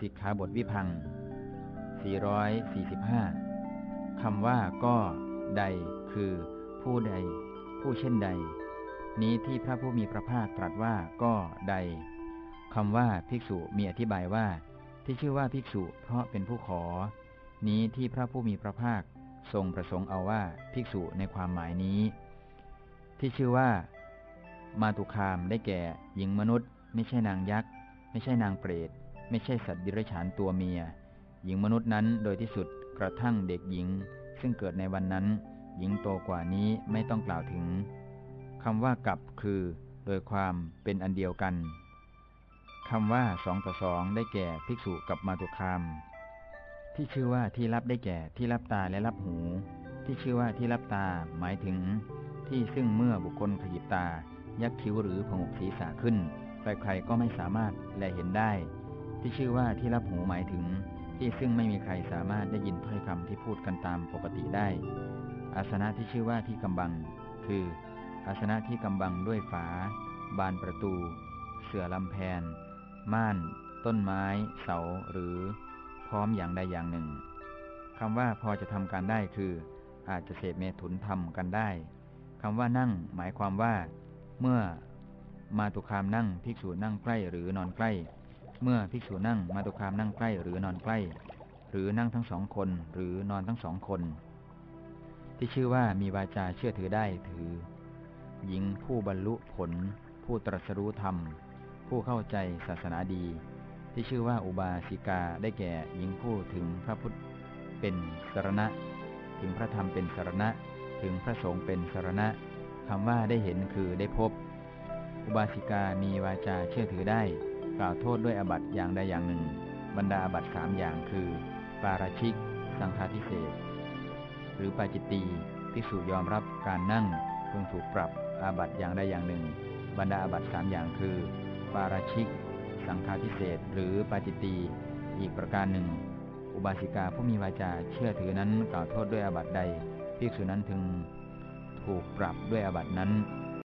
สิกขาบทวิพัง 445 คำว่าก็ใดคือผู้ใด ผู้เช่นใด นี้ที่พระผู้มีพระภาคตรัสว่าก็ใดคำว่าภิกษุมีอธิบายว่า ที่ชื่อว่าภิกษุเพราะเป็นผู้ขอ นี้ที่พระผู้มีพระภาคทรงประสงค์เอาว่าภิกษุในความหมายนี้ ที่ชื่อว่า มาตุคามได้แก่ หญิงมนุษย์ ไม่ใช่นางยักษ์ ไม่ใช่นางเปรต ไม่ใช่สัตว์ดิรัจฉานตัวเมีย หญิงมนุษย์นั้นโดยที่สุดกระทั่งเด็กหญิง ซึ่งเกิดในวันนั้น หญิงโตกว่านี้ไม่ต้องกล่าวถึงคำว่ากับคือ โดยความเป็นอันเดียวกันคำว่าสองต่อสองได้แก่ภิกษุกับมาตุคาม ที่ชื่อว่าที่รับได้แก่ที่รับตาและรับหู ที่ชื่อว่าที่รับตาหมายถึง ที่ซึ่งเมื่อบุคคลขยิบตา ยักคิ้วหรือผงกศีรษะขึ้นใครๆก็ไม่สามารถแลเห็นได้ ที่ชื่อว่าที่รับหูหมายถึง ที่ซึ่งไม่มีใครสามารถได้ยินถ้อยคำที่พูดกันตามปกติได้ อาสนะที่ชื่อว่าที่กำบัง คือ อาสนะที่กำบังด้วยฝา บานประตู เสื่อลำแพน ม่าน ต้นไม้ เสา หรือ พร้อมอย่างใดอย่างหนึ่งคำว่าพอจะทำการได้คือ อาจจะเสพเมถุนทำกันได้คำว่านั่ง หมายความว่า เมื่อมาตุคามนั่งภิกษุนั่งใกล้หรือนอนใกล้ เมื่อภิกษุนั่งมาตุคามนั่งใกล้หรือนอนใกล้ หรือนั่งทั้งสองคนหรือนอนทั้งสองคน ที่ชื่อว่ามีวาจาเชื่อถือได้ถือ หญิงผู้บรรลุผล ผู้ตรัสรู้ธรรม ผู้เข้าใจศาสนาดี ที่ชื่อว่าอุบาสิกาได้แก่หญิงผู้ถึงพระพุทธเป็นสารณะ ถึงพระธรรมเป็นสารณะ ถึงพระสงฆ์เป็นสารณะคำว่าได้เห็นคือได้พบ อุบาสิกามีวาจาเชื่อถือได้ กล่าวโทษด้วยอบัตอย่างใดอย่างหนึ่ง บรรดาอบัตสามอย่างคือ ปาราชิก สังฆาทิเศษหรือปาจิตตีภิกษุยอมรับการนั่งพึงถูกปรับอาบัตอย่างใดอย่างหนึ่ง บรรดาอาบัตสามอย่างคือ ปาราชิก สังฆาทิเศษหรือปาจิตตีอีกประการหนึ่ง อุบาสิกาผู้มีวาจาเชื่อถือนั้นกล่าวโทษด้วยอาบัตใดภิกษุนั้นถึงถูกปรับด้วยอาบัตินั้น